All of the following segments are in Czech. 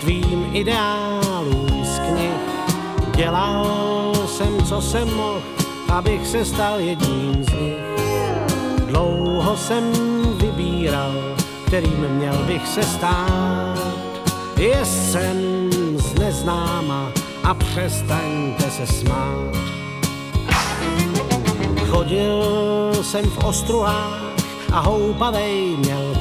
tvým ideálům z knih. Dělal jsem, co jsem mohl, abych se stal jedním z nich. Dlouho jsem vybíral, kterým měl bych se stát. Je jsem z neznáma a přestaňte se smát. Chodil jsem v ostruhách a houpavej měl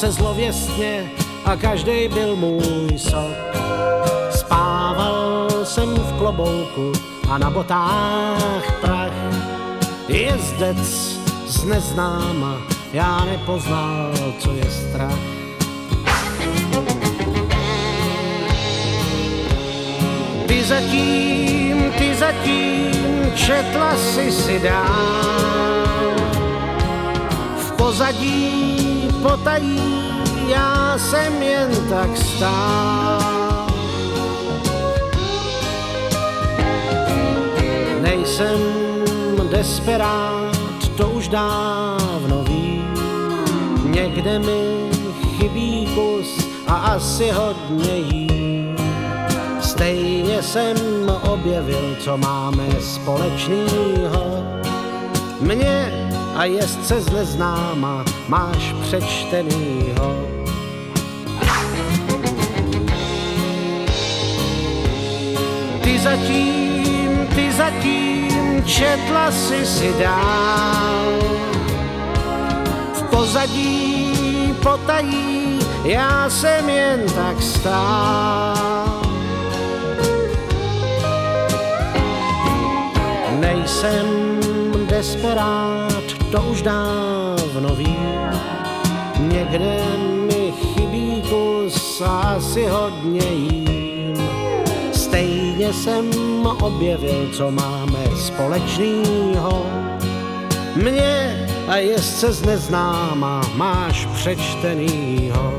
se zlověstně a každý byl můj sok. Spával jsem v klobouku a na botách prach. Jezdec z neznáma, já nepoznal, co je strach. Ty zatím, ty zatím četla si si dál. V pozadí potají já jsem jen tak stál. Nejsem desperát, to už dávno ví. Někde mi chybí kus a asi hodně jí. Stejně jsem objevil, co máme společného. Mě a jezdce z neznáma máš přečtenýho. Ty zatím, ty zatím četla si si dál. V pozadí potají já jsem jen tak stál. Nejsem desperát, to už dávno vím. Někde mi chybí kus a asi hodně jím. Stejně jsem objevil, co máme společného. Mě a jezdce z neznáma máš přečtenýho.